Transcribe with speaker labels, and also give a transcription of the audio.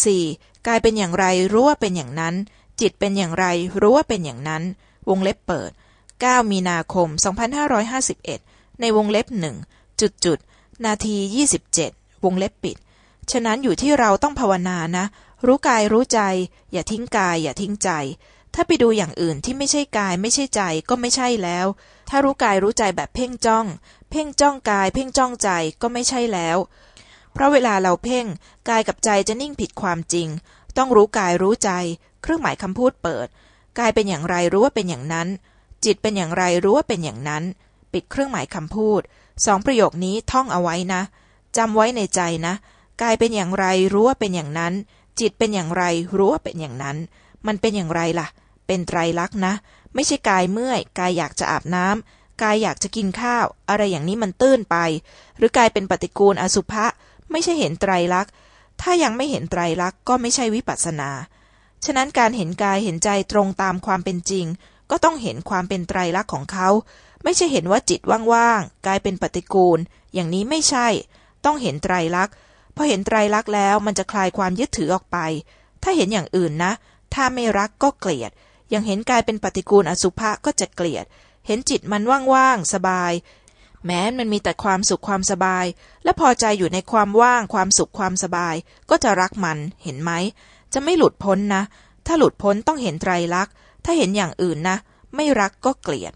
Speaker 1: 4. กายเป็นอย่างไรรู้ว่าเป็นอย่างนั้น จิตเป็นอย่างไรรู้ว่าเป็นอย่างนั้น วงเล็บเปิด 9 มีนาคม 2551 ในวงเล็บหนึ่งจุดจุดนาที 27 วงเล็บปิด ฉะนั้นอยู่ที่เราต้องภาวนานะ รู้กายรู้ใจ อย่าทิ้งกาย อย่าทิ้งใจ ถ้าไปดูอย่างอื่นที่ไม่ใช่กายไม่ใช่ใจก็ไม่ใช่แล้ว ถ้ารู้กายรู้ใจแบบเพ่งจ้อง เพ่งจ้องกาย เพ่งจ้องใจก็ไม่ใช่แล้ว เพราะเวลาเราเพ่งกายกับใจจะนิ่งผิดความจริง ต้องรู้กายรู้ใจ เครื่องหมายคำพูดเปิด กายเป็นอย่างไรรู้ว่าเป็นอย่างนั้น จิตเป็นอย่างไรรู้ว่าเป็นอย่างนั้น ปิดเครื่องหมายคำพูดสองประโยคนี้ท่องเอาไว้นะจำไว้ในใจนะ กายเป็นอย่างไรรู้ว่าเป็นอย่างนั้น จิตเป็นอย่างไรรู้ว่าเป็นอย่างนั้น มันเป็นอย่างไรล่ะ เป็นไตรลักษณ์นะ ไม่ใช่กายเมื่อย กายอยากจะอาบน้ำกายอยากจะกินข้าว อะไรอย่างนี้มันตื้นไป หรือกายเป็นปฏิกูลอสุภะ ไม่ใช่เห็นไตรลักษณ์ถ้ายังไม่เห็นไตรลักษณ์ก็ไม่ใช่วิปัสสนา ฉะนั้นการเห็นกายเห็นใจตรงตามความเป็นจริง ก็ต้องเห็นความเป็นไตรลักษณ์ของเขา ไม่ใช่เห็นว่าจิตว่างๆกายเป็นปฏิกูล อย่างนี้ไม่ใช่ ต้องเห็นไตรลักษณ์พอเห็นไตรลักษณ์แล้วมันจะคลายความยึดถือออกไป ถ้าเห็นอย่างอื่นนะ ถ้าไม่รักก็เกลียด อย่างเห็นกายเป็นปฏิกูลอสุภะก็จะเกลียด เห็นจิตมันว่างๆสบาย แม้มันมีแต่ความสุขความสบาย และพอใจอยู่ในความว่างความสุขความสบาย ก็จะรักมันเห็นไหม จะไม่หลุดพ้นนะ ถ้าหลุดพ้นต้องเห็นไตรลักษณ์ถ้าเห็นอย่างอื่นนะ ไม่รักก็เกลียด